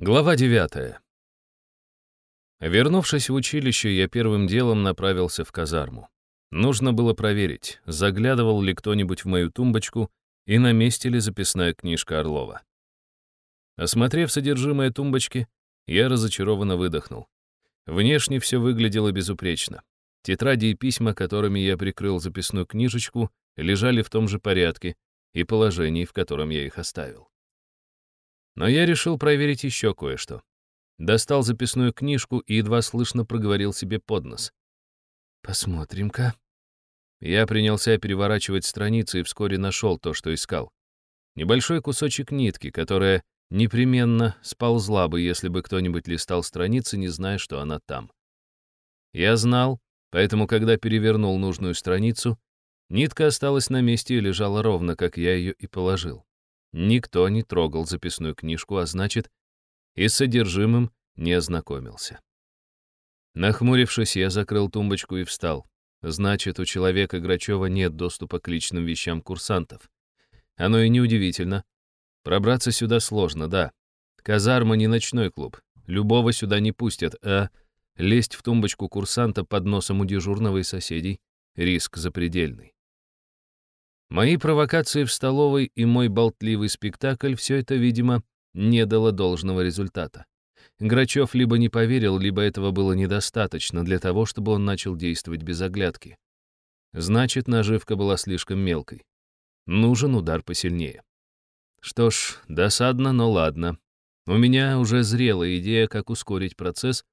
Глава 9. Вернувшись в училище, я первым делом направился в казарму. Нужно было проверить, заглядывал ли кто-нибудь в мою тумбочку и на месте ли записная книжка Орлова. Осмотрев содержимое тумбочки, я разочарованно выдохнул. Внешне все выглядело безупречно. Тетради и письма, которыми я прикрыл записную книжечку, лежали в том же порядке и положении, в котором я их оставил. Но я решил проверить еще кое-что. Достал записную книжку и едва слышно проговорил себе под нос. «Посмотрим-ка». Я принялся переворачивать страницы и вскоре нашел то, что искал. Небольшой кусочек нитки, которая непременно сползла бы, если бы кто-нибудь листал страницы, не зная, что она там. Я знал, поэтому, когда перевернул нужную страницу, нитка осталась на месте и лежала ровно, как я ее и положил. Никто не трогал записную книжку, а значит, и с содержимым не ознакомился. Нахмурившись, я закрыл тумбочку и встал. Значит, у человека Грачева нет доступа к личным вещам курсантов. Оно и неудивительно. Пробраться сюда сложно, да. Казарма не ночной клуб. Любого сюда не пустят, а лезть в тумбочку курсанта под носом у дежурного и соседей — риск запредельный. Мои провокации в столовой и мой болтливый спектакль — все это, видимо, не дало должного результата. Грачев либо не поверил, либо этого было недостаточно для того, чтобы он начал действовать без оглядки. Значит, наживка была слишком мелкой. Нужен удар посильнее. Что ж, досадно, но ладно. У меня уже зрела идея, как ускорить процесс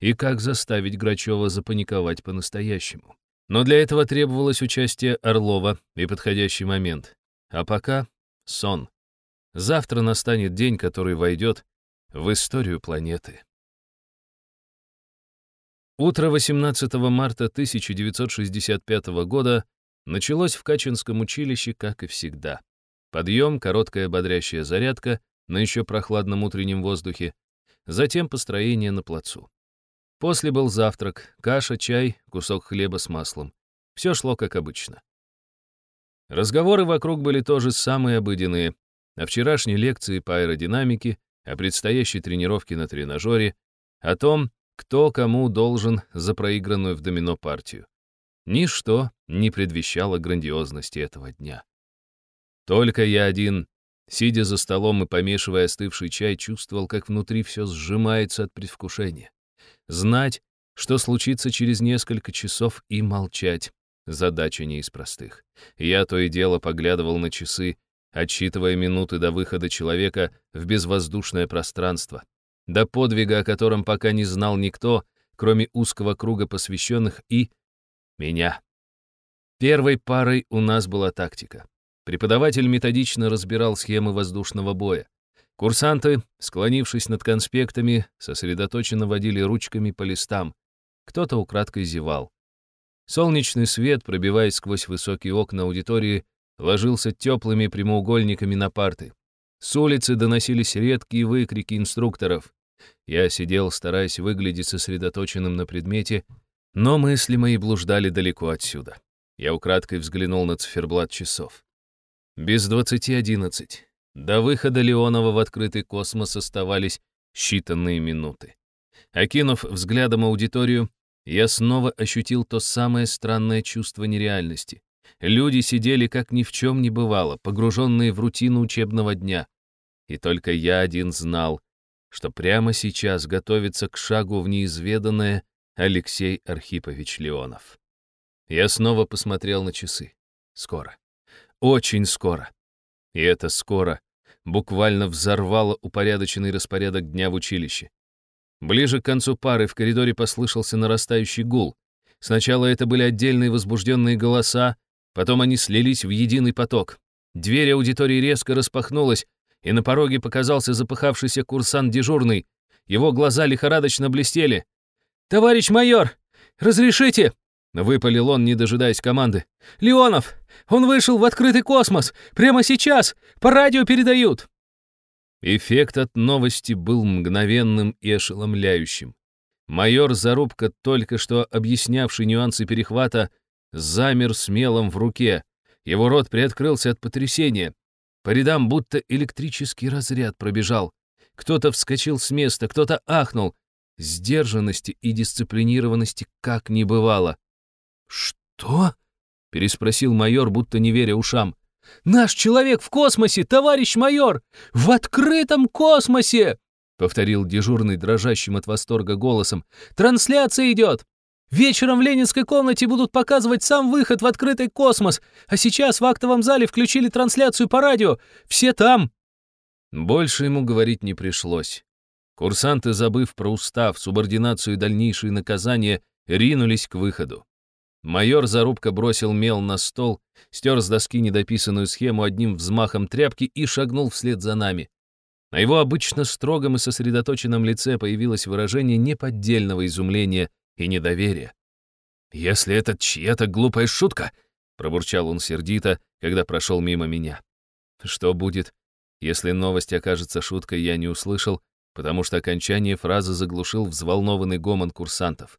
и как заставить Грачева запаниковать по-настоящему. Но для этого требовалось участие Орлова и подходящий момент. А пока — сон. Завтра настанет день, который войдет в историю планеты. Утро 18 марта 1965 года началось в Качинском училище, как и всегда. Подъем, короткая бодрящая зарядка на еще прохладном утреннем воздухе, затем построение на плацу. После был завтрак, каша, чай, кусок хлеба с маслом. Все шло как обычно. Разговоры вокруг были тоже самые обыденные. О вчерашней лекции по аэродинамике, о предстоящей тренировке на тренажере, о том, кто кому должен за проигранную в домино партию. Ничто не предвещало грандиозности этого дня. Только я один, сидя за столом и помешивая остывший чай, чувствовал, как внутри все сжимается от предвкушения. Знать, что случится через несколько часов, и молчать. Задача не из простых. Я то и дело поглядывал на часы, отсчитывая минуты до выхода человека в безвоздушное пространство, до подвига, о котором пока не знал никто, кроме узкого круга посвященных и меня. Первой парой у нас была тактика. Преподаватель методично разбирал схемы воздушного боя. Курсанты, склонившись над конспектами, сосредоточенно водили ручками по листам. Кто-то украдкой зевал. Солнечный свет, пробиваясь сквозь высокие окна аудитории, ложился теплыми прямоугольниками на парты. С улицы доносились редкие выкрики инструкторов. Я сидел, стараясь выглядеть сосредоточенным на предмете, но мысли мои блуждали далеко отсюда. Я украдкой взглянул на циферблат часов. Без двадцати одиннадцать. До выхода Леонова в открытый космос оставались считанные минуты. Окинув взглядом аудиторию, я снова ощутил то самое странное чувство нереальности. Люди сидели как ни в чем не бывало, погруженные в рутину учебного дня. И только я один знал, что прямо сейчас готовится к шагу в неизведанное Алексей Архипович Леонов. Я снова посмотрел на часы. Скоро. Очень скоро. И это скоро буквально взорвало упорядоченный распорядок дня в училище. Ближе к концу пары в коридоре послышался нарастающий гул. Сначала это были отдельные возбужденные голоса, потом они слились в единый поток. Дверь аудитории резко распахнулась, и на пороге показался запыхавшийся курсант дежурный. Его глаза лихорадочно блестели. «Товарищ майор, разрешите?» Выпалил он, не дожидаясь команды. «Леонов! Он вышел в открытый космос! Прямо сейчас! По радио передают!» Эффект от новости был мгновенным и ошеломляющим. Майор Зарубка, только что объяснявший нюансы перехвата, замер с мелом в руке. Его рот приоткрылся от потрясения. По рядам будто электрический разряд пробежал. Кто-то вскочил с места, кто-то ахнул. Сдержанности и дисциплинированности как не бывало. «Что?» — переспросил майор, будто не веря ушам. «Наш человек в космосе, товарищ майор! В открытом космосе!» — повторил дежурный дрожащим от восторга голосом. «Трансляция идет! Вечером в ленинской комнате будут показывать сам выход в открытый космос, а сейчас в актовом зале включили трансляцию по радио. Все там!» Больше ему говорить не пришлось. Курсанты, забыв про устав, субординацию и дальнейшие наказания, ринулись к выходу. Майор Зарубка бросил мел на стол, стер с доски недописанную схему одним взмахом тряпки и шагнул вслед за нами. На его обычно строгом и сосредоточенном лице появилось выражение неподдельного изумления и недоверия. «Если это чья-то глупая шутка», — пробурчал он сердито, когда прошел мимо меня. «Что будет, если новость окажется шуткой, я не услышал, потому что окончание фразы заглушил взволнованный гомон курсантов.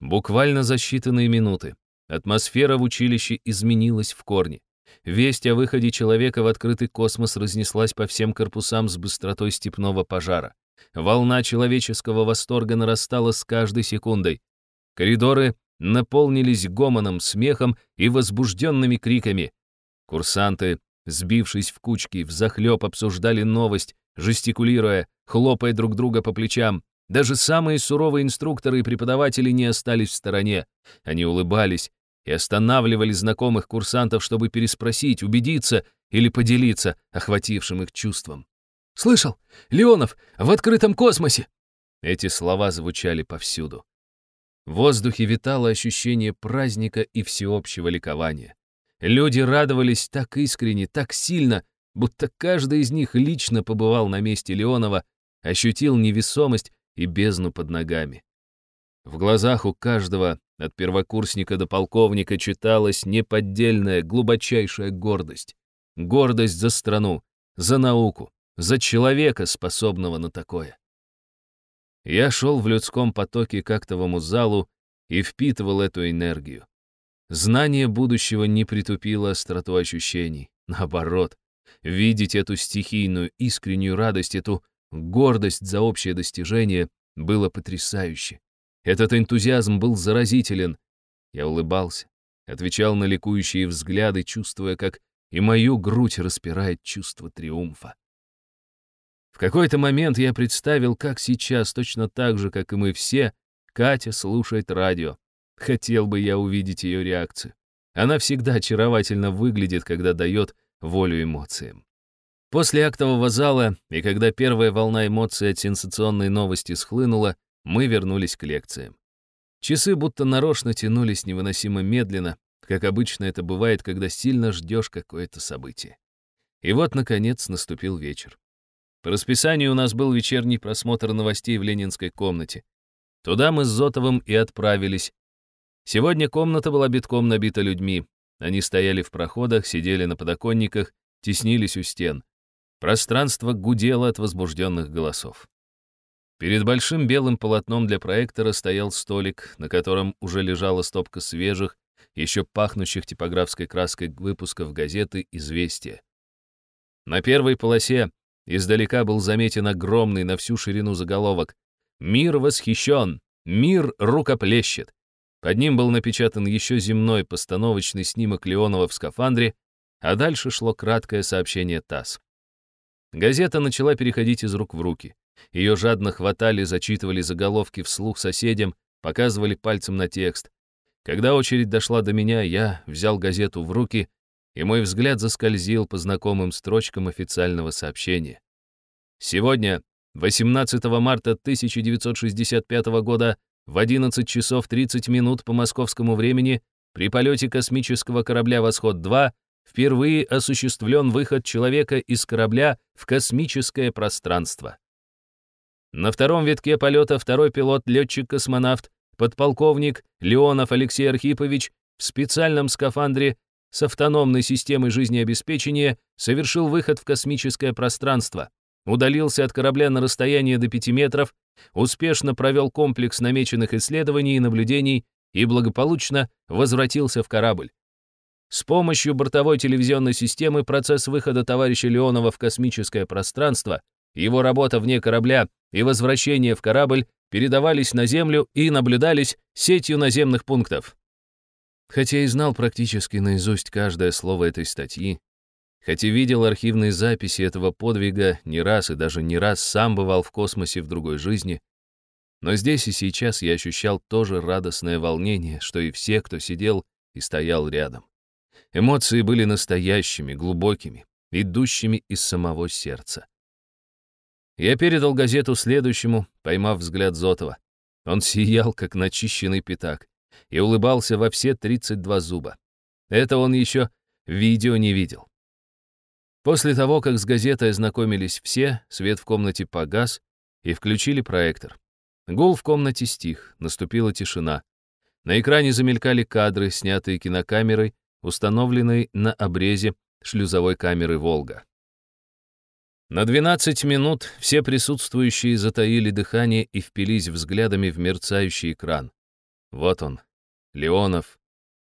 Буквально за считанные минуты атмосфера в училище изменилась в корне. Весть о выходе человека в открытый космос разнеслась по всем корпусам с быстротой степного пожара. Волна человеческого восторга нарастала с каждой секундой. Коридоры наполнились гомоном, смехом и возбужденными криками. Курсанты, сбившись в кучки, взахлеб обсуждали новость, жестикулируя, хлопая друг друга по плечам. Даже самые суровые инструкторы и преподаватели не остались в стороне. Они улыбались и останавливали знакомых курсантов, чтобы переспросить, убедиться или поделиться охватившим их чувством. «Слышал? Леонов! В открытом космосе!» Эти слова звучали повсюду. В воздухе витало ощущение праздника и всеобщего ликования. Люди радовались так искренне, так сильно, будто каждый из них лично побывал на месте Леонова, ощутил невесомость и бездну под ногами. В глазах у каждого, от первокурсника до полковника, читалась неподдельная, глубочайшая гордость. Гордость за страну, за науку, за человека, способного на такое. Я шел в людском потоке к актовому залу и впитывал эту энергию. Знание будущего не притупило остроту ощущений. Наоборот, видеть эту стихийную, искреннюю радость, эту гордость за общее достижение было потрясающе. Этот энтузиазм был заразителен. Я улыбался, отвечал на ликующие взгляды, чувствуя, как и мою грудь распирает чувство триумфа. В какой-то момент я представил, как сейчас, точно так же, как и мы все, Катя слушает радио. Хотел бы я увидеть ее реакцию. Она всегда очаровательно выглядит, когда дает волю эмоциям. После актового зала, и когда первая волна эмоций от сенсационной новости схлынула, мы вернулись к лекциям. Часы будто нарочно тянулись невыносимо медленно, как обычно это бывает, когда сильно ждешь какое-то событие. И вот, наконец, наступил вечер. По расписанию у нас был вечерний просмотр новостей в ленинской комнате. Туда мы с Зотовым и отправились. Сегодня комната была битком набита людьми. Они стояли в проходах, сидели на подоконниках, теснились у стен. Пространство гудело от возбужденных голосов. Перед большим белым полотном для проектора стоял столик, на котором уже лежала стопка свежих, еще пахнущих типографской краской выпусков газеты «Известия». На первой полосе издалека был заметен огромный на всю ширину заголовок «Мир восхищен! Мир рукоплещет!» Под ним был напечатан еще земной постановочный снимок Леонова в скафандре, а дальше шло краткое сообщение ТАСС. Газета начала переходить из рук в руки. Ее жадно хватали, зачитывали заголовки вслух соседям, показывали пальцем на текст. Когда очередь дошла до меня, я взял газету в руки, и мой взгляд заскользил по знакомым строчкам официального сообщения. Сегодня, 18 марта 1965 года, в 11 часов 30 минут по московскому времени, при полете космического корабля «Восход-2» впервые осуществлен выход человека из корабля в космическое пространство. На втором витке полета второй пилот-летчик-космонавт, подполковник Леонов Алексей Архипович в специальном скафандре с автономной системой жизнеобеспечения совершил выход в космическое пространство, удалился от корабля на расстояние до 5 метров, успешно провел комплекс намеченных исследований и наблюдений и благополучно возвратился в корабль. С помощью бортовой телевизионной системы процесс выхода товарища Леонова в космическое пространство его работа вне корабля и возвращение в корабль передавались на Землю и наблюдались сетью наземных пунктов. Хотя и знал практически наизусть каждое слово этой статьи, хотя видел архивные записи этого подвига не раз и даже не раз сам бывал в космосе в другой жизни, но здесь и сейчас я ощущал то же радостное волнение, что и все, кто сидел и стоял рядом. Эмоции были настоящими, глубокими, идущими из самого сердца. Я передал газету следующему, поймав взгляд Зотова. Он сиял, как начищенный пятак, и улыбался во все 32 зуба. Это он еще видео не видел. После того, как с газетой ознакомились все, свет в комнате погас и включили проектор. Гул в комнате стих, наступила тишина. На экране замелькали кадры, снятые кинокамерой, установленной на обрезе шлюзовой камеры «Волга». На 12 минут все присутствующие затаили дыхание и впились взглядами в мерцающий экран. Вот он, Леонов.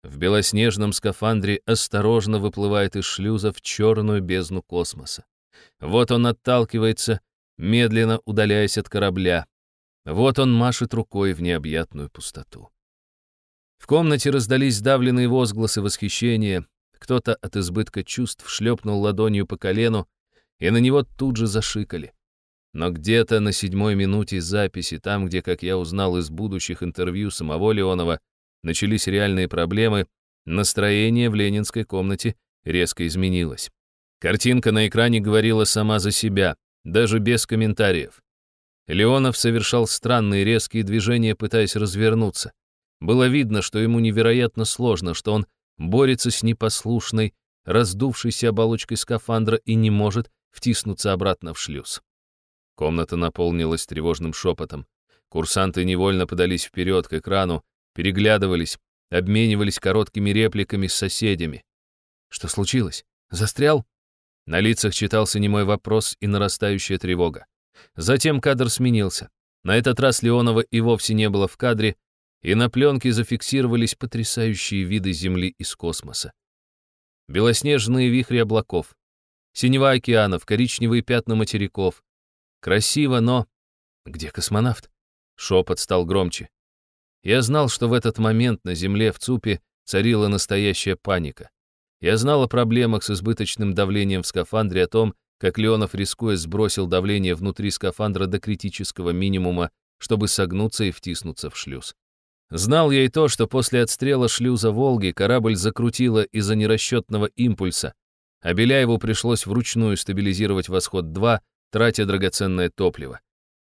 В белоснежном скафандре осторожно выплывает из шлюза в черную бездну космоса. Вот он отталкивается, медленно удаляясь от корабля. Вот он машет рукой в необъятную пустоту. В комнате раздались сдавленные возгласы восхищения. Кто-то от избытка чувств шлепнул ладонью по колену, и на него тут же зашикали. Но где-то на седьмой минуте записи, там, где, как я узнал из будущих интервью самого Леонова, начались реальные проблемы, настроение в ленинской комнате резко изменилось. Картинка на экране говорила сама за себя, даже без комментариев. Леонов совершал странные резкие движения, пытаясь развернуться. Было видно, что ему невероятно сложно, что он борется с непослушной, раздувшейся оболочкой скафандра и не может втиснуться обратно в шлюз. Комната наполнилась тревожным шепотом. Курсанты невольно подались вперед к экрану, переглядывались, обменивались короткими репликами с соседями. Что случилось? Застрял? На лицах читался немой вопрос и нарастающая тревога. Затем кадр сменился. На этот раз Леонова и вовсе не было в кадре, и на пленке зафиксировались потрясающие виды Земли из космоса. Белоснежные вихри облаков, Синева океанов, коричневые пятна материков. Красиво, но... Где космонавт? Шепот стал громче. Я знал, что в этот момент на Земле в ЦУПе царила настоящая паника. Я знал о проблемах с избыточным давлением в скафандре, о том, как Леонов, рискуя, сбросил давление внутри скафандра до критического минимума, чтобы согнуться и втиснуться в шлюз. Знал я и то, что после отстрела шлюза «Волги» корабль закрутило из-за нерасчетного импульса, а Беляеву пришлось вручную стабилизировать «Восход-2», тратя драгоценное топливо.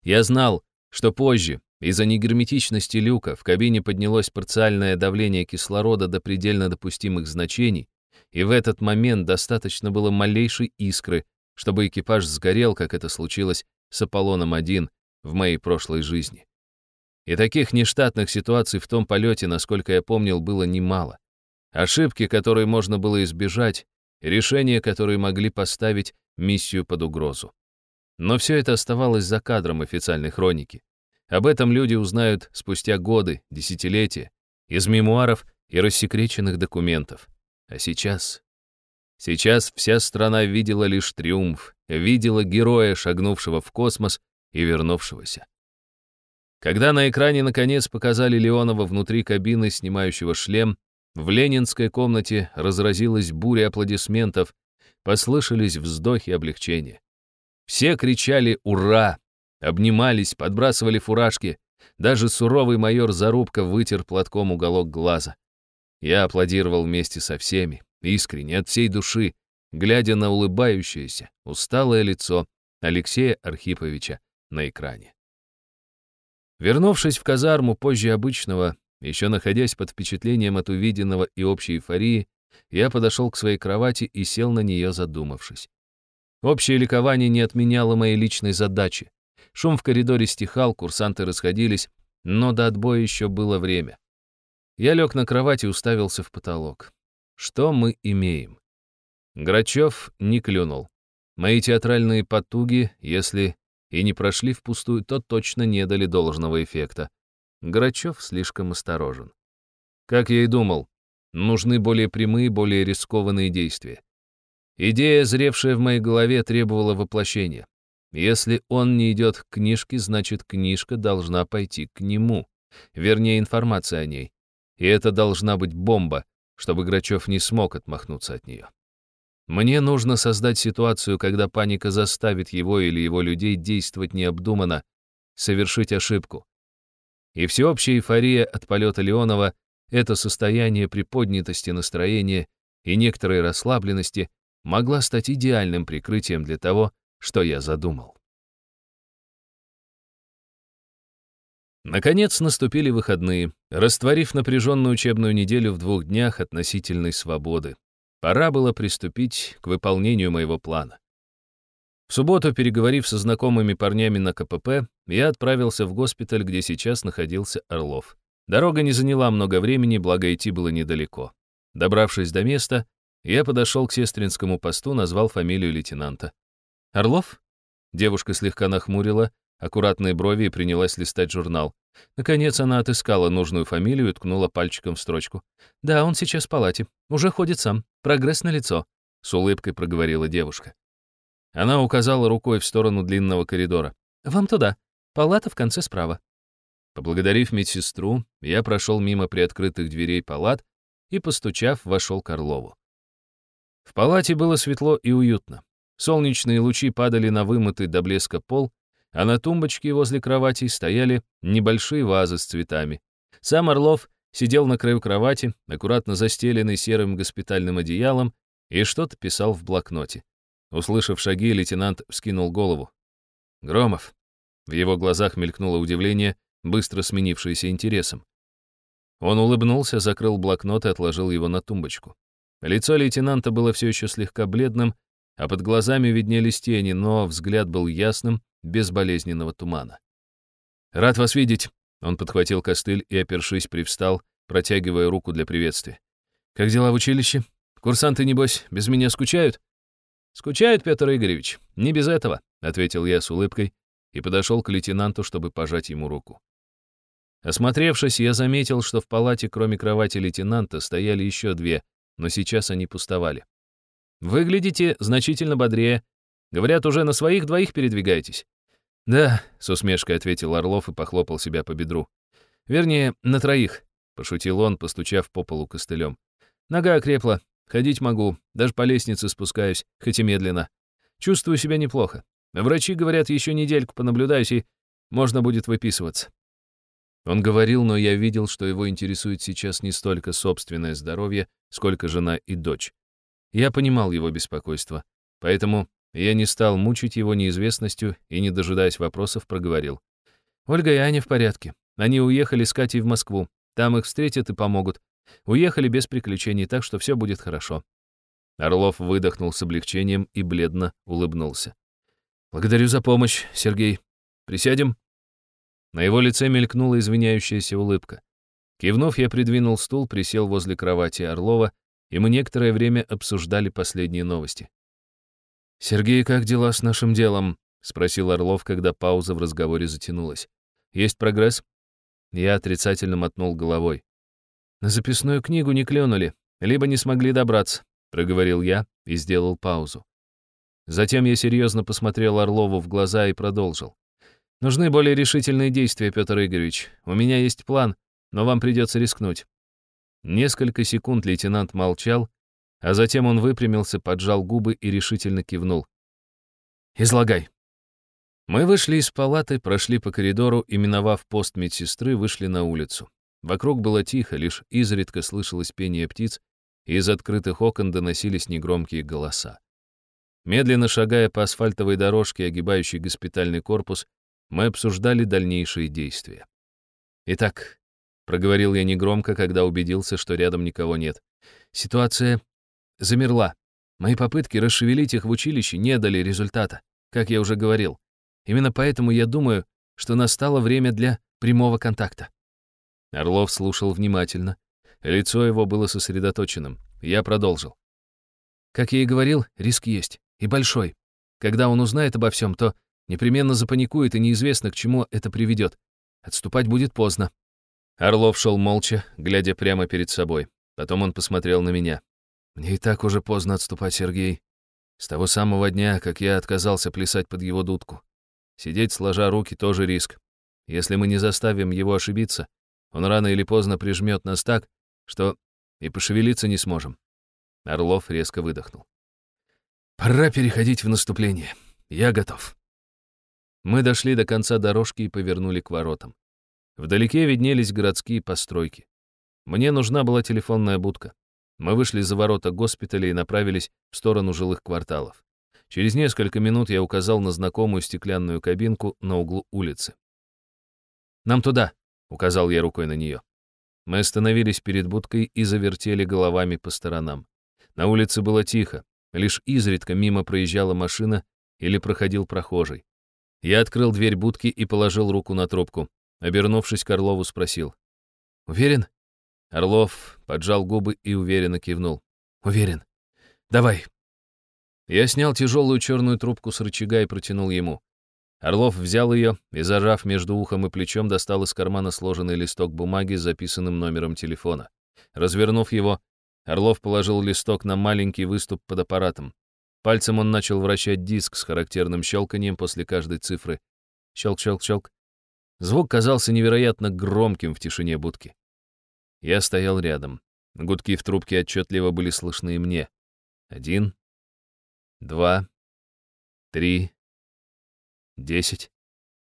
Я знал, что позже, из-за негерметичности люка, в кабине поднялось парциальное давление кислорода до предельно допустимых значений, и в этот момент достаточно было малейшей искры, чтобы экипаж сгорел, как это случилось с Аполлоном-1 в моей прошлой жизни. И таких нештатных ситуаций в том полете, насколько я помнил, было немало. Ошибки, которые можно было избежать, решения, которые могли поставить миссию под угрозу. Но все это оставалось за кадром официальной хроники. Об этом люди узнают спустя годы, десятилетия, из мемуаров и рассекреченных документов. А сейчас... Сейчас вся страна видела лишь триумф, видела героя, шагнувшего в космос и вернувшегося. Когда на экране наконец показали Леонова внутри кабины, снимающего шлем, в ленинской комнате разразилась буря аплодисментов, послышались вздохи облегчения. Все кричали «Ура!», обнимались, подбрасывали фуражки. Даже суровый майор Зарубка вытер платком уголок глаза. Я аплодировал вместе со всеми, искренне, от всей души, глядя на улыбающееся, усталое лицо Алексея Архиповича на экране. Вернувшись в казарму позже обычного, еще находясь под впечатлением от увиденного и общей эйфории, я подошел к своей кровати и сел на нее, задумавшись. Общее ликование не отменяло моей личной задачи. Шум в коридоре стихал, курсанты расходились, но до отбоя еще было время. Я лег на кровать и уставился в потолок. Что мы имеем? Грачев не клюнул. Мои театральные потуги, если и не прошли впустую, то точно не дали должного эффекта. Грачев слишком осторожен. Как я и думал, нужны более прямые, более рискованные действия. Идея, зревшая в моей голове, требовала воплощения. Если он не идет к книжке, значит, книжка должна пойти к нему. Вернее, информация о ней. И это должна быть бомба, чтобы Грачев не смог отмахнуться от нее. Мне нужно создать ситуацию, когда паника заставит его или его людей действовать необдуманно, совершить ошибку. И всеобщая эйфория от полета Леонова — это состояние приподнятости настроения и некоторой расслабленности могла стать идеальным прикрытием для того, что я задумал. Наконец наступили выходные, растворив напряженную учебную неделю в двух днях относительной свободы. Пора было приступить к выполнению моего плана. В субботу, переговорив со знакомыми парнями на КПП, я отправился в госпиталь, где сейчас находился Орлов. Дорога не заняла много времени, благо идти было недалеко. Добравшись до места, я подошел к сестринскому посту, назвал фамилию лейтенанта. «Орлов?» Девушка слегка нахмурила аккуратные брови и принялась листать журнал. Наконец она отыскала нужную фамилию и ткнула пальчиком в строчку. «Да, он сейчас в палате. Уже ходит сам. Прогресс на лицо», — с улыбкой проговорила девушка. Она указала рукой в сторону длинного коридора. «Вам туда. Палата в конце справа». Поблагодарив медсестру, я прошел мимо приоткрытых дверей палат и, постучав, вошел к Орлову. В палате было светло и уютно. Солнечные лучи падали на вымытый до блеска пол, а на тумбочке возле кровати стояли небольшие вазы с цветами. Сам Орлов сидел на краю кровати, аккуратно застеленный серым госпитальным одеялом, и что-то писал в блокноте. Услышав шаги, лейтенант вскинул голову. «Громов». В его глазах мелькнуло удивление, быстро сменившееся интересом. Он улыбнулся, закрыл блокнот и отложил его на тумбочку. Лицо лейтенанта было все еще слегка бледным, а под глазами виднелись тени, но взгляд был ясным, без болезненного тумана. «Рад вас видеть!» Он подхватил костыль и, опершись, привстал, протягивая руку для приветствия. «Как дела в училище? Курсанты, небось, без меня скучают?» «Скучают, Петр Игоревич, не без этого», — ответил я с улыбкой и подошел к лейтенанту, чтобы пожать ему руку. Осмотревшись, я заметил, что в палате, кроме кровати лейтенанта, стояли еще две, но сейчас они пустовали. «Выглядите значительно бодрее. Говорят, уже на своих двоих передвигаетесь». «Да», — с усмешкой ответил Орлов и похлопал себя по бедру. «Вернее, на троих», — пошутил он, постучав по полу костылем. «Нога окрепла, ходить могу, даже по лестнице спускаюсь, хоть и медленно. Чувствую себя неплохо. Врачи говорят, еще недельку понаблюдаюсь, и можно будет выписываться». Он говорил, но я видел, что его интересует сейчас не столько собственное здоровье, сколько жена и дочь. Я понимал его беспокойство, поэтому я не стал мучить его неизвестностью и, не дожидаясь вопросов, проговорил. «Ольга и Аня в порядке. Они уехали с Катей в Москву. Там их встретят и помогут. Уехали без приключений, так что все будет хорошо». Орлов выдохнул с облегчением и бледно улыбнулся. «Благодарю за помощь, Сергей. Присядем?» На его лице мелькнула извиняющаяся улыбка. Кивнув, я придвинул стул, присел возле кровати Орлова, и мы некоторое время обсуждали последние новости. «Сергей, как дела с нашим делом?» — спросил Орлов, когда пауза в разговоре затянулась. «Есть прогресс?» Я отрицательно мотнул головой. «На записную книгу не клюнули, либо не смогли добраться», — проговорил я и сделал паузу. Затем я серьезно посмотрел Орлову в глаза и продолжил. «Нужны более решительные действия, Петр Игоревич. У меня есть план, но вам придется рискнуть». Несколько секунд лейтенант молчал, а затем он выпрямился, поджал губы и решительно кивнул. «Излагай». Мы вышли из палаты, прошли по коридору и, миновав пост медсестры, вышли на улицу. Вокруг было тихо, лишь изредка слышалось пение птиц, и из открытых окон доносились негромкие голоса. Медленно шагая по асфальтовой дорожке, огибающей госпитальный корпус, мы обсуждали дальнейшие действия. Итак, Проговорил я негромко, когда убедился, что рядом никого нет. Ситуация замерла. Мои попытки расшевелить их в училище не дали результата, как я уже говорил. Именно поэтому я думаю, что настало время для прямого контакта. Орлов слушал внимательно. Лицо его было сосредоточенным. Я продолжил. Как я и говорил, риск есть. И большой. Когда он узнает обо всем, то непременно запаникует, и неизвестно, к чему это приведет. Отступать будет поздно. Орлов шел молча, глядя прямо перед собой. Потом он посмотрел на меня. «Мне и так уже поздно отступать, Сергей. С того самого дня, как я отказался плясать под его дудку. Сидеть сложа руки тоже риск. Если мы не заставим его ошибиться, он рано или поздно прижмет нас так, что и пошевелиться не сможем. Орлов резко выдохнул. Пора переходить в наступление. Я готов. Мы дошли до конца дорожки и повернули к воротам. Вдалеке виднелись городские постройки. Мне нужна была телефонная будка. Мы вышли за ворота госпиталя и направились в сторону жилых кварталов. Через несколько минут я указал на знакомую стеклянную кабинку на углу улицы. «Нам туда», — указал я рукой на нее. Мы остановились перед будкой и завертели головами по сторонам. На улице было тихо, лишь изредка мимо проезжала машина или проходил прохожий. Я открыл дверь будки и положил руку на трубку. Обернувшись к Орлову, спросил. «Уверен?» Орлов поджал губы и уверенно кивнул. «Уверен. Давай». Я снял тяжелую черную трубку с рычага и протянул ему. Орлов взял ее и, зажав между ухом и плечом, достал из кармана сложенный листок бумаги с записанным номером телефона. Развернув его, Орлов положил листок на маленький выступ под аппаратом. Пальцем он начал вращать диск с характерным щелканием после каждой цифры. Щелк-щелк-щелк. Звук казался невероятно громким в тишине будки. Я стоял рядом. Гудки в трубке отчетливо были слышны и мне. Один, два, три, десять.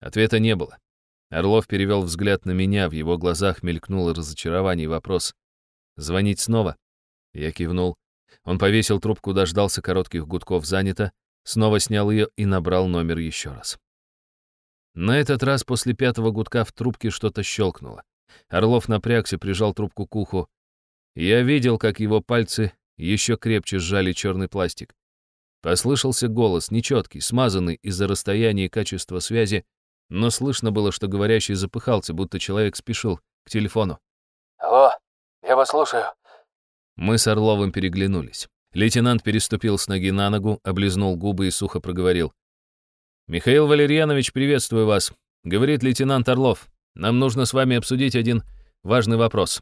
Ответа не было. Орлов перевел взгляд на меня, в его глазах мелькнуло разочарование и вопрос. «Звонить снова?» Я кивнул. Он повесил трубку, дождался коротких гудков «занято», снова снял ее и набрал номер еще раз. На этот раз после пятого гудка в трубке что-то щелкнуло. Орлов напрягся, прижал трубку к уху. Я видел, как его пальцы еще крепче сжали черный пластик. Послышался голос, нечеткий, смазанный из-за расстояния и качества связи, но слышно было, что говорящий запыхался, будто человек спешил к телефону. «Алло, я вас слушаю». Мы с Орловым переглянулись. Лейтенант переступил с ноги на ногу, облизнул губы и сухо проговорил. «Михаил Валерьянович, приветствую вас», — говорит лейтенант Орлов. Нам нужно с вами обсудить один важный вопрос.